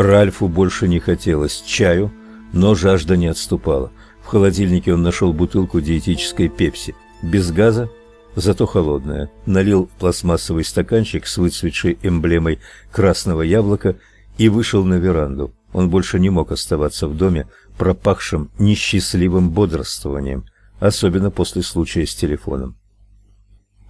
Ральфу больше не хотелось чаю, но жажда не отступала. В холодильнике он нашел бутылку диетической пепси, без газа, зато холодная. Налил в пластмассовый стаканчик с выцветшей эмблемой красного яблока и вышел на веранду. Он больше не мог оставаться в доме, пропахшим несчастливым бодрствованием, особенно после случая с телефоном.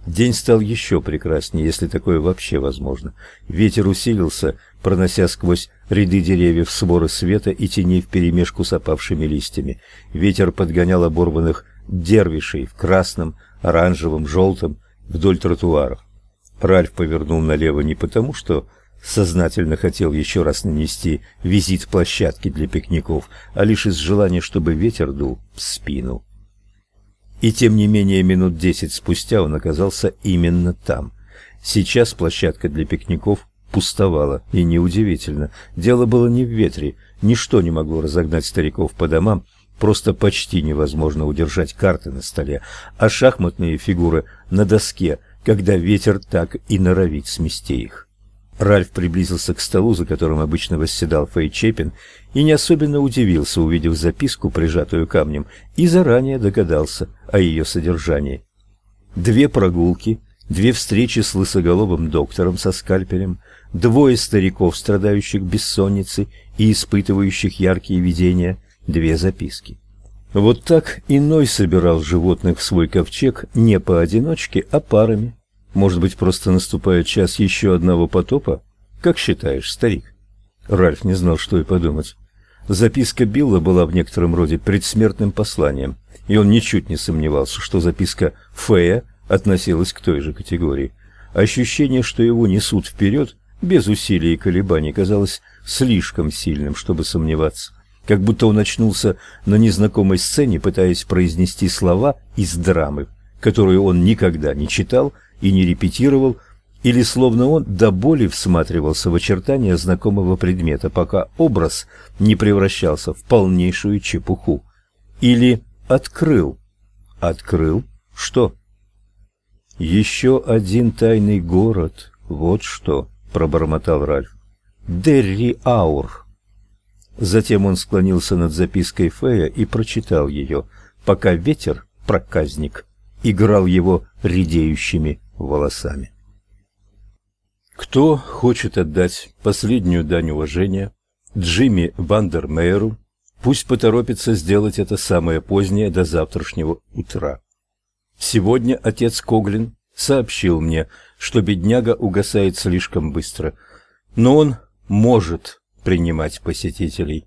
День стал еще прекраснее, если такое вообще возможно. Ветер усилился, пронося сквозь ряды деревьев своры света и теней вперемешку с опавшими листьями. Ветер подгонял оборванных дервишей в красном, оранжевом, желтом вдоль тротуаров. Ральф повернул налево не потому, что сознательно хотел еще раз нанести визит площадке для пикников, а лишь из желания, чтобы ветер дул в спину. И тем не менее минут десять спустя он оказался именно там. Сейчас площадка для пикников пустовала, и неудивительно. Дело было не в ветре, ничто не могло разогнать стариков по домам, просто почти невозможно удержать карты на столе, а шахматные фигуры на доске, когда ветер так и норовит смести их. Ральф приблизился к столу, за которым обычно восседал Фэй Чепин, и не особенно удивился, увидев записку, прижатую камнем, и заранее догадался о ее содержании. Две прогулки, две встречи с лысоголовым доктором со скальпелем, двое стариков, страдающих бессонницей и испытывающих яркие видения, две записки. Вот так иной собирал животных в свой ковчег не поодиночке, а парами, может быть, просто наступает час еще одного потопа? Как считаешь, старик? Ральф не знал, что и подумать. Записка Билла была в некотором роде предсмертным посланием, и он ничуть не сомневался, что записка Фея относилась к той же категории. Ощущение, что его несут вперед, без усилий и колебаний, казалось слишком сильным, чтобы сомневаться. Как будто он очнулся на незнакомой сцене, пытаясь произнести слова из драмы, которую он никогда не читал и не репетировал, или словно он до боли всматривался в очертания знакомого предмета, пока образ не превращался в полнейшую чепуху. Или открыл. Открыл что? Еще один тайный город. Вот что, пробормотал Ральф. Дерри Аур. Затем он склонился над запиской Фея и прочитал ее, пока ветер, проказник, играл его редеющими волосами. Кто хочет отдать последнюю дань уважения Джимми Вандермейеру, пусть поторопится сделать это самое позднее до завтрашнего утра. Сегодня отец Коглин сообщил мне, что бедняга угасает слишком быстро, но он может принимать посетителей.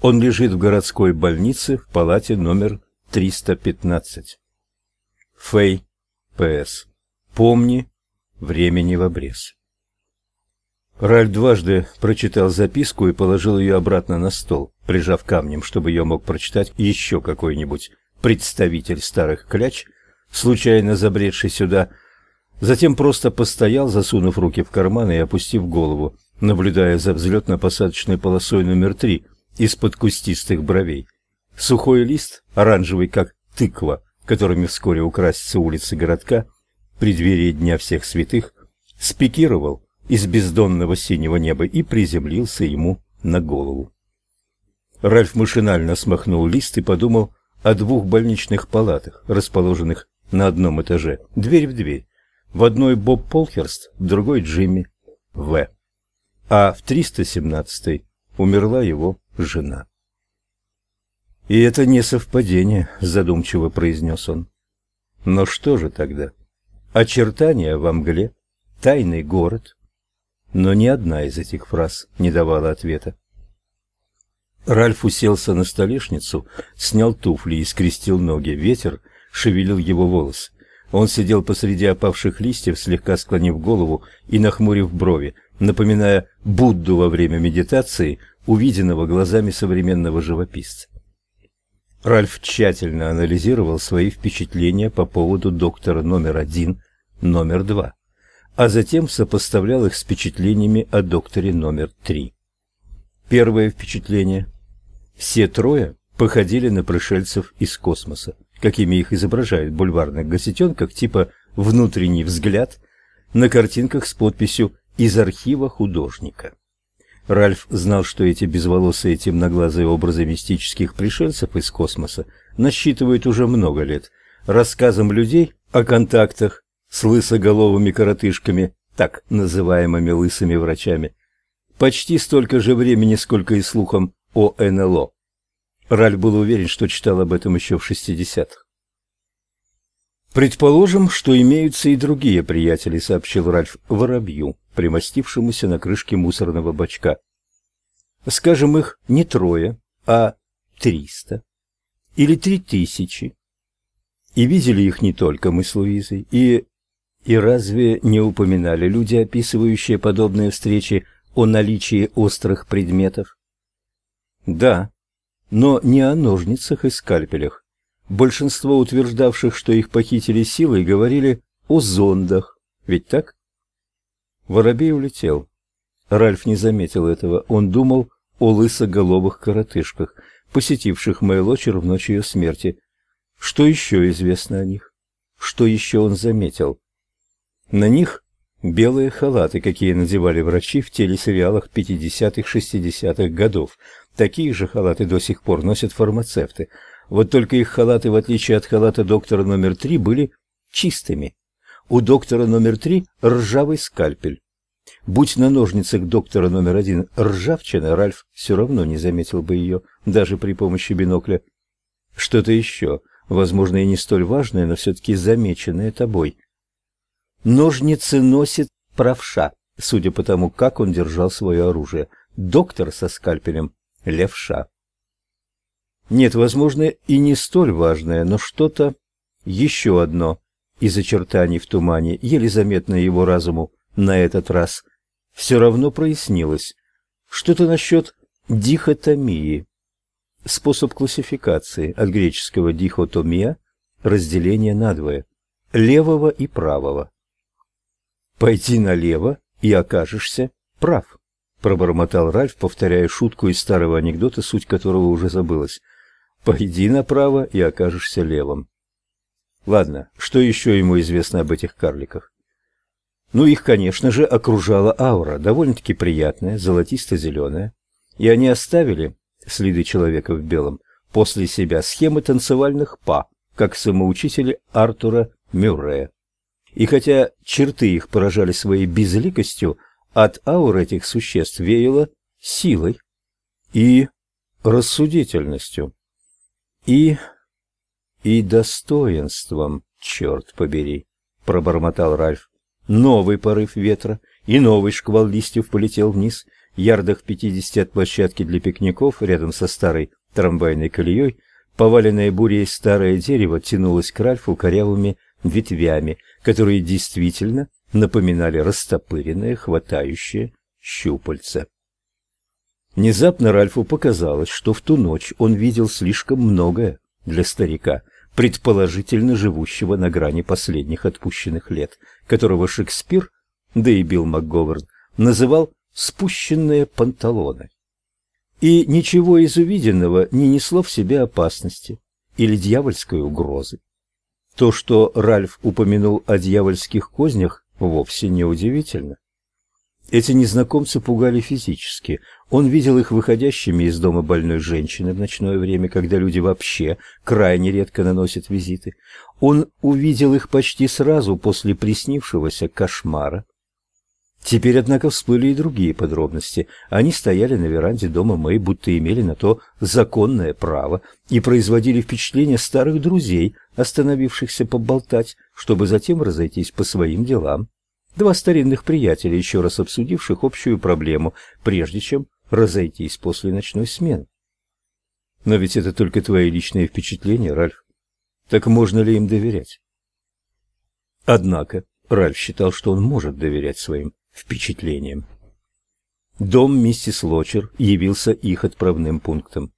Он лежит в городской больнице в палате номер 315. Фэй П.С. Помни, времени в обрез. Ральф дважды прочитал записку и положил ее обратно на стол, прижав камнем, чтобы ее мог прочитать еще какой-нибудь представитель старых кляч, случайно забредший сюда. Затем просто постоял, засунув руки в карманы и опустив голову, наблюдая за взлетно-посадочной полосой номер три из-под кустистых бровей. Сухой лист, оранжевый как тыква, которыми вскоре украсятся улицы городка, преддверии Дня всех святых, спикировал из бездонного синего неба и приземлился ему на голову. Ральф машинально смахнул лист и подумал о двух больничных палатах, расположенных на одном этаже, дверь в дверь. В одной Боб Полхерст, в другой Джимми В. А в 317-й умерла его жена. И это не совпадение, задумчиво произнес он. Но что же тогда? очертания во мгле, тайный город. Но ни одна из этих фраз не давала ответа. Ральф уселся на столешницу, снял туфли и скрестил ноги. Ветер шевелил его волосы. Он сидел посреди опавших листьев, слегка склонив голову и нахмурив брови, напоминая Будду во время медитации, увиденного глазами современного живописца. Ральф тщательно анализировал свои впечатления по поводу доктора номер один, номер два, а затем сопоставлял их с впечатлениями о докторе номер три. Первое впечатление. Все трое походили на пришельцев из космоса, какими их изображают в бульварных газетенках типа «Внутренний взгляд» на картинках с подписью «Из архива художника». Ральф знал, что эти безволосые темноглазые образы мистических пришельцев из космоса насчитывают уже много лет. Рассказам людей о контактах с лысоголовыми коротышками, так называемыми лысыми врачами, почти столько же времени, сколько и слухам о НЛО. Ральф был уверен, что читал об этом еще в 60-х. Предположим, что имеются и другие приятели, сообщил Ральф Воробью, примостившемуся на крышке мусорного бачка. Скажем, их не трое, а триста или три тысячи. И видели их не только мы с Луизой, и... И разве не упоминали люди, описывающие подобные встречи, о наличии острых предметов? Да, но не о ножницах и скальпелях. Большинство утверждавших, что их похитили силой, говорили о зондах. Ведь так? Воробей улетел. Ральф не заметил этого. Он думал о лысоголовых коротышках, посетивших Мэйлочер в ночь ее смерти. Что еще известно о них? Что еще он заметил? На них белые халаты, какие надевали врачи в телесериалах 50-х-60-х годов. Такие же халаты до сих пор носят фармацевты. Вот только их халаты, в отличие от халата доктора номер три, были чистыми. У доктора номер три ржавый скальпель. Будь на ножницах доктора номер один ржавчина, Ральф все равно не заметил бы ее, даже при помощи бинокля. Что-то еще, возможно, и не столь важное, но все-таки замеченное тобой. Ножницы носит правша, судя по тому, как он держал свое оружие. Доктор со скальпелем — левша. Нет, возможно, и не столь важное, но что-то еще одно из очертаний в тумане, еле заметное его разуму на этот раз, все равно прояснилось. Что-то насчет дихотомии. Способ классификации от греческого дихотомия – разделение надвое, левого и правого. «Пойди налево, и окажешься прав», – пробормотал Ральф, повторяя шутку из старого анекдота, суть которого уже забылась. «Пойди направо, и окажешься левым». Ладно, что еще ему известно об этих карликах? Ну, их, конечно же, окружала аура, довольно-таки приятная, золотисто-зеленая. И они оставили, следы человека в белом, после себя схемы танцевальных па, как самоучители Артура Мюррея. И хотя черты их поражали своей безликостью, от ауры этих существ веяло силой и рассудительностью. И и достоинством, черт побери, пробормотал Ральф. Новый порыв ветра, и новый шквал листьев полетел вниз, ярдах пятидесяти от площадки для пикников, рядом со старой трамвайной колеей, поваленное бурей старое дерево тянулось к Ральфу корявыми ветвями, которые действительно напоминали растопыренные, хватающие щупальца. Внезапно Ральфу показалось, что в ту ночь он видел слишком многое для старика, предположительно живущего на грани последних отпущенных лет, которого Шекспир, да и Билл МакГоверн, называл «спущенные панталоны». И ничего из увиденного не несло в себе опасности или дьявольской угрозы. То, что Ральф упомянул о дьявольских кознях, вовсе не удивительно. Эти незнакомцы пугали физически. Он видел их выходящими из дома больной женщины в ночное время, когда люди вообще крайне редко наносят визиты. Он увидел их почти сразу после приснившегося кошмара. Теперь, однако, всплыли и другие подробности. Они стояли на веранде дома Мэй, будто имели на то законное право, и производили впечатление старых друзей, остановившихся поболтать, чтобы затем разойтись по своим делам. Два старинных приятеля, еще раз обсудивших общую проблему, прежде чем разойтись после ночной смены. Но ведь это только твои личные впечатления, Ральф. Так можно ли им доверять? Однако Ральф считал, что он может доверять своим впечатлениям. Дом миссис Лочер явился их отправным пунктом.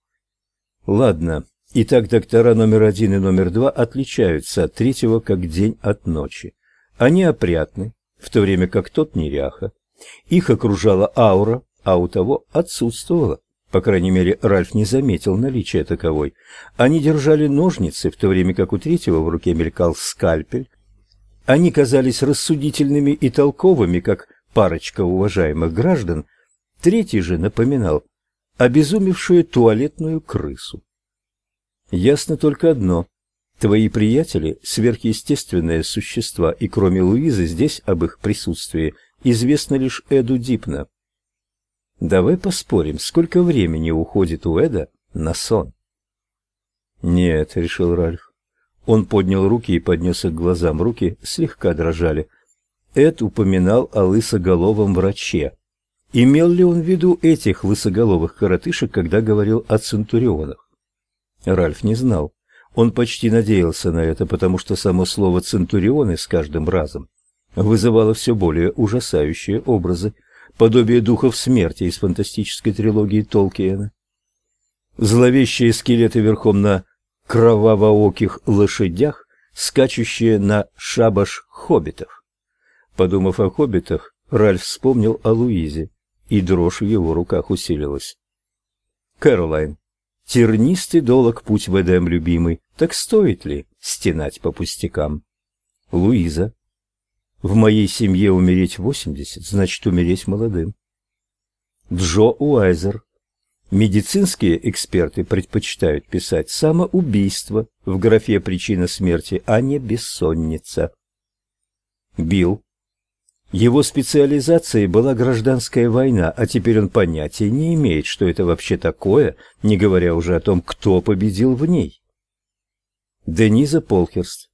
Ладно, итак, доктора номер один и номер два отличаются от третьего как день от ночи. Они опрятны, в то время как тот неряха. Их окружала аура, а у того отсутствовала. По крайней мере, Ральф не заметил наличия таковой. Они держали ножницы, в то время как у третьего в руке мелькал скальпель. Они казались рассудительными и толковыми, как парочка уважаемых граждан, Третий же напоминал обезумевшую туалетную крысу. Ясно только одно. Твои приятели – сверхъестественные существа, и кроме Луизы здесь об их присутствии известно лишь Эду Дипна. Давай поспорим, сколько времени уходит у Эда на сон? Нет, решил Ральф. Он поднял руки и поднес их к глазам. Руки слегка дрожали. Эд упоминал о лысоголовом враче. Имел ли он в виду этих лысоголовых коротышек, когда говорил о центурионах? Ральф не знал. Он почти надеялся на это, потому что само слово «центурионы» с каждым разом вызывало все более ужасающие образы, подобие духов смерти из фантастической трилогии Толкиена. Зловещие скелеты верхом на кровавооких лошадях, скачущие на шабаш хоббитов. Подумав о хоббитах, Ральф вспомнил о Луизе, и дрожь в его руках усилилась. Кэролайн, тернистый долог путь в Эдем, любимый, так стоит ли стенать по пустякам? Луиза, в моей семье умереть восемьдесят, значит умереть молодым. Джо Уайзер, Медицинские эксперты предпочитают писать самоубийство в графе «Причина смерти», а не «бессонница». Билл. Его специализацией была гражданская война, а теперь он понятия не имеет, что это вообще такое, не говоря уже о том, кто победил в ней. Дениза Полкерст.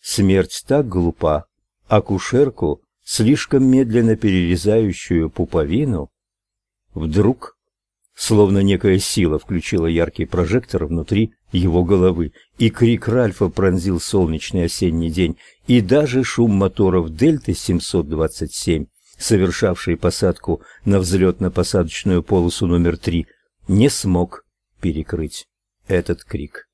Смерть так глупа. Акушерку, слишком медленно перерезающую пуповину, вдруг Словно некая сила включила яркий прожектор внутри его головы, и крик Ральфа пронзил солнечный осенний день, и даже шум моторов Дельты-727, совершавшей посадку на взлетно-посадочную полосу номер три, не смог перекрыть этот крик.